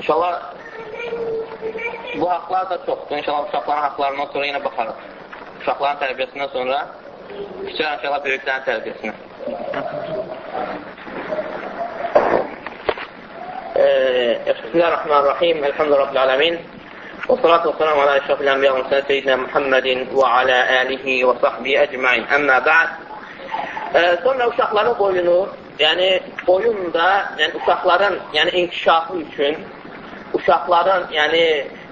İnşallah bu haqlar da çoxdur. İnşallah uşaqların haqlarından sonra yenə baxarıq. Uşaqların tərbiyəsindən sonra fikirəm inşallah böyüklərin tərbiyəsinə. Bismillahirrahmanirrahim. Elhamdülillahi alamin. Ve salatu ve selam ala eşrafil enbiya ve mursalin seyyidina Muhammedin ve ala alihi ve sahbihi ecmaîn. Amma ba'd. Sonra uşaqların boyunu, yəni boyunda, yəni uşaqların, yəni inkişafı üçün uşaqların yəni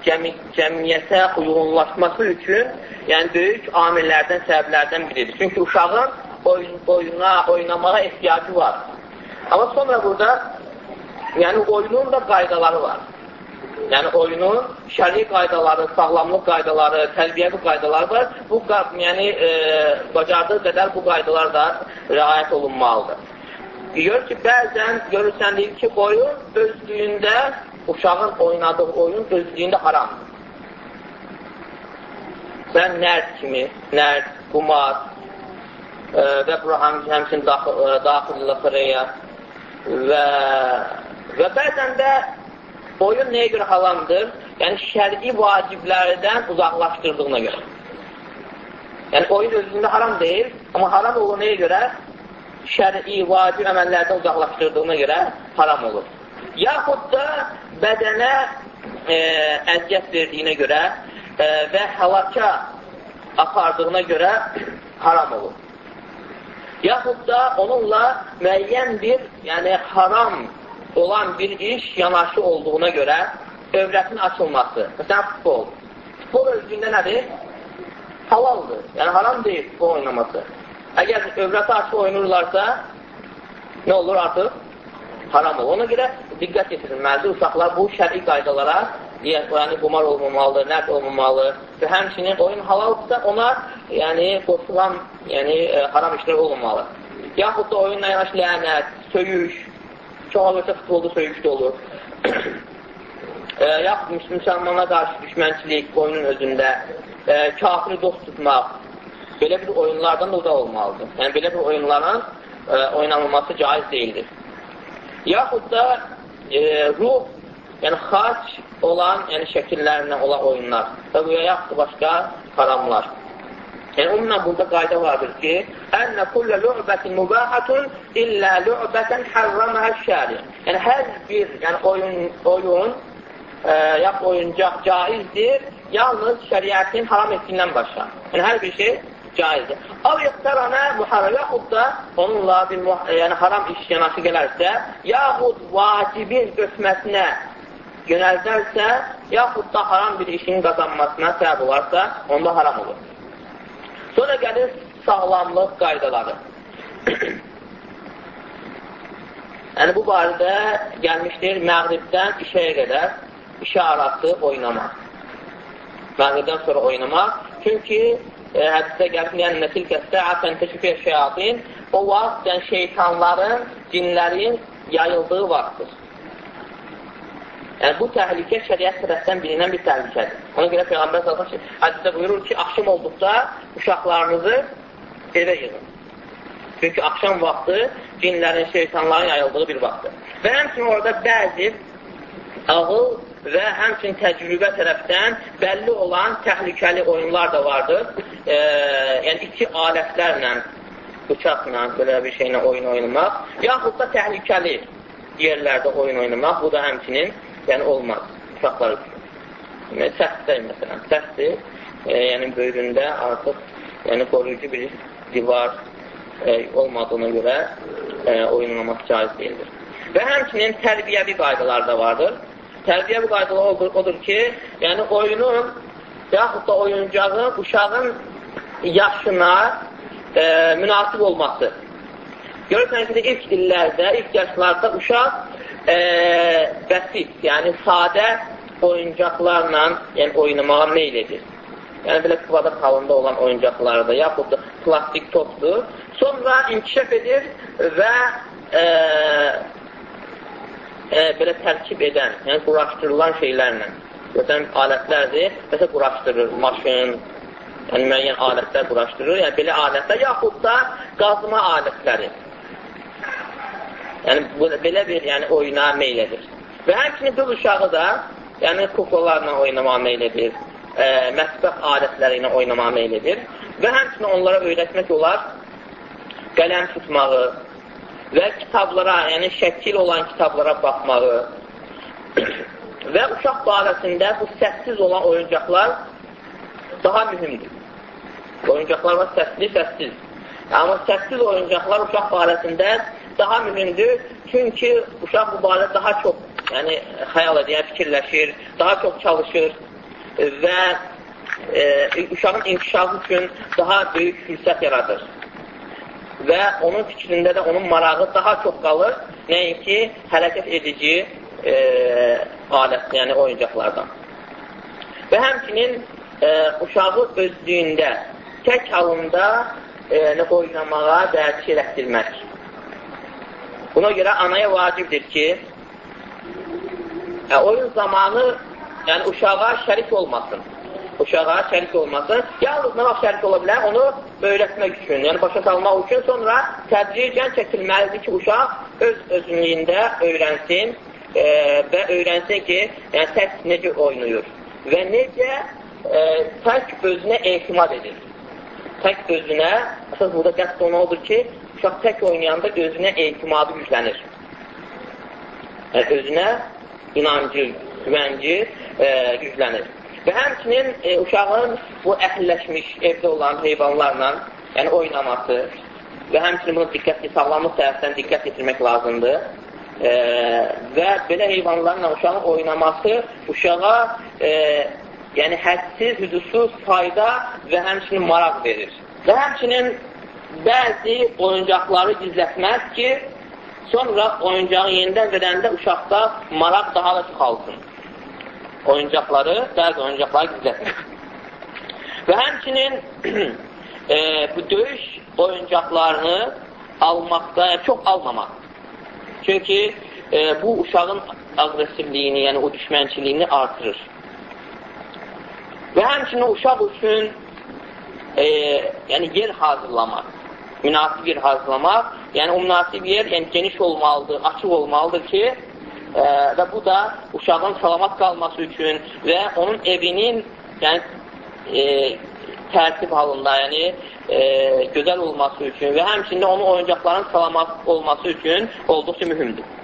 cəmi cəmiyyətə uyğunlaşması üçün yəni böyük amillərdən, səbəblərdən biridir. Çünki uşağın oyun, oyuna, oynamağa ehtiyacı var. Amma sonra burada yəni oyunun da qaydaları var. Yəni oyunun şəri qaydaları, sağlamlıq qaydaları, tərbiyəvi qaydaları var. Bu yəni e, bacardığı qədər bu qaydalar da riayət olunmalıdır. Gör ki, bəzən görürsən deyir ki, oyun özlüyündə uşağın oynadığı oyun özlüyündə haramdır. Sən nərd kimi, nərd, qumar e, və bura həmçin daxil, e, daxil sıraya və, və bəzən də oyun nəyə görə haramdır? Yəni, şəri vaciblərdən uzaqlaşdırdığına görə. Yəni, oyun özündə haram deyil, amma haram olur nəyə görə? Şəri vacib əməllərdən uzaqlaşdırdığına görə haram olur. Yaxud da bədənə e, əziyyət verdiyinə görə e, və həlaka apardığına görə haram olur. Yaxud da onunla müəyyən bir, yəni haram olan bir iş yanaşı olduğuna görə övrətin açılması. Məsələn, futbol. Futbol özlüyündə nədir? Halaldır. Yəni, haram deyil futbol oynaması. Əgər övrəti açıq oynurlarsa, nə olur artıq? Haram olur. Ona görə diqqət yetirilməlidir. Uşaqlar bu şəri qaydalara yəni qumar olmamalıdır, nərd olmamalı və həmçinin oyun halalsa ona yəni qoşulan yəni e, haram işlər olmamalı. Yaxud da oyunla yanaş lənət, söyüş, çox olursa futbolda söyüş də olur. e, yaxud müsəlmana qarşı düşmənçilik oyunun özündə, e, kafiri dost tutmaq, belə bir oyunlardan da uzaq olmalıdır. Yəni belə bir oyunların e, oynanılması caiz deyildir. Yaxud da e, ruh, yəni xaç olan, yəni şəkillərlə olan oyunlar və bu yaxud başqa haramlar. Yəni, umumən burada qayda vardır ki, Ənə kullə lü'bətin mübəhatun illə lü'bətən hərraməhə şəri. Yəni, hər bir yəni, oyun, oyun e, yaxud oyuncaq caizdir, yalnız şəriətin haram etdiyindən başqa. Yəni, hər bir şey caizdir. Av iqtarana muharram, yaxud da onunla bir yəni, haram iş yanaşı gələrsə, yaxud vacibin ötməsinə yönəldərsə, yaxud da haram bir işin qazanmasına səbəb olarsa, onda haram olur. Sonra gəlir sağlamlıq qaydaları. yəni, bu barədə gəlmişdir məğribdən işəyə qədər işə arası oynamaq. Məğribdən sonra oynamaq. Çünki hədisdə gəlir, yəni nəsilkə səətən təşrifə şeyatin, o vaxt yəni, şeytanların, cinlərin yayıldığı vaxtdır. Yəni, bu təhlükə şəriət tərəfdən bilinən bir təhlükədir. Ona görə Peyğəmbər sallallahu hədisdə buyurur ki, axşam olduqda uşaqlarınızı evə yığın. Çünki axşam vaxtı cinlərin, şeytanların yayıldığı bir vaxtdır. Və həmçinin orada bəzi ağıl və həmçin təcrübə tərəfdən bəlli olan təhlükəli oyunlar da vardır. E, yəni, iki alətlərlə, bıçaqla, belə bir şeylə oyun oynamaq, yaxud da təhlükəli yerlərdə oyun oynamaq, bu da həmçinin yəni olmaz uşaqlar üçün. Yəni, səhvdir, məsələn, səhvdir, e, yəni böyründə artıq yəni, qoruyucu bir divar e, olmadığına görə e, oynamaq caiz deyildir. Və həmçinin tərbiyəvi qaydalar da vardır tərbiyə bu qaydalı odur, ki, yəni oyunun yaxud da oyuncağın uşağın yaşına e, münasib olması. Görürsən ki, ilk illərdə, ilk yaşlarda uşaq e, bəsit, yəni sadə oyuncaqlarla yəni, oynamağa meyl edir. Yəni, belə kvadrat halında olan oyuncaqlarda, yaxud da plastik topdur. Sonra inkişaf edir və e, e, belə tərkib edən, yəni quraşdırılan şeylərlə, görsən alətlərdir, məsələn, quraşdırır, maşın, yəni müəyyən alətlər quraşdırır, yəni belə alətlər, yaxud da qazma alətləri. Yəni, bu, belə bir yəni, oyuna meyl edir. Və həmçinin qız uşağı da, yəni kuklalarla oynamağa meyl edir, e, məsbəq adətləri ilə oynamağa meyl edir və həmçinin onlara öyrətmək olar qələm tutmağı və kitablara, yəni şəkil olan kitablara baxmağı və uşaq barəsində bu səssiz olan oyuncaqlar daha mühümdür. Oyuncaqlar var səsli, səssiz. Amma səssiz oyuncaqlar uşaq barəsində daha mühümdür. Çünki uşaq bu barədə daha çox yəni, xəyal edir, fikirləşir, daha çox çalışır və e, uşağın inkişafı üçün daha böyük fürsət yaradır. Və onun fikrində də onun marağı daha çox qalır, nəinki hərəkət edici e, alət, yəni oyuncaqlardan. Və həmçinin e, uşağı özlüyündə, tək halında e, oynamağa dərk elətdirmək. Buna görə anaya vacibdir ki, e, oyun zamanı yəni uşağa şərik olmasın. Uşağa şərik olmasın. Yalnız nə vaxt şərik ola bilər? Onu öyrətmək üçün, yəni başa salmaq üçün sonra tədricən çəkilməlidir ki, uşaq öz özünlüyündə öyrənsin e, və öyrənsin ki, yəni tək necə oynayır və necə e, tək özünə etimad edir. Tək özünə, əsas burada qəsd ona odur ki, uşaq tək oynayanda özünə etimadı güclənir. Yəni, özünə inancı, güvənci e, güclənir. Və həmçinin e, uşağın bu əhilləşmiş evdə olan heyvanlarla yəni oynaması və həmçinin bunu diqqətli, sağlamlıq tərəfdən diqqət yetirmək lazımdır. E, və belə heyvanlarla uşağın oynaması uşağa e, yəni hədsiz, hüdudsuz fayda və həmçinin maraq verir. Və həmçinin bəzi oyuncaqları gizlətməz ki, sonra oyuncağı yenidən verəndə uşaqda maraq daha da çoxalsın. Oyuncaqları, bəzi oyuncaqları gizlətməz. Və həmçinin e, bu döyüş oyuncaqlarını almaqda, çox almamaq. Çünki e, bu uşağın aqressivliyini, yəni o düşmənçiliyini artırır. Və həmçinin uşaq üçün e, yəni yer hazırlamaq, münasib yer hazırlamaq, yəni o münasib yer yəni geniş olmalıdır, açıq olmalıdır ki, e, və bu da uşağın salamat qalması üçün və onun evinin yəni, e, tərtib halında, yəni e, gözəl olması üçün və həmçində onun oyuncaqların salamat olması üçün olduqca mühümdür.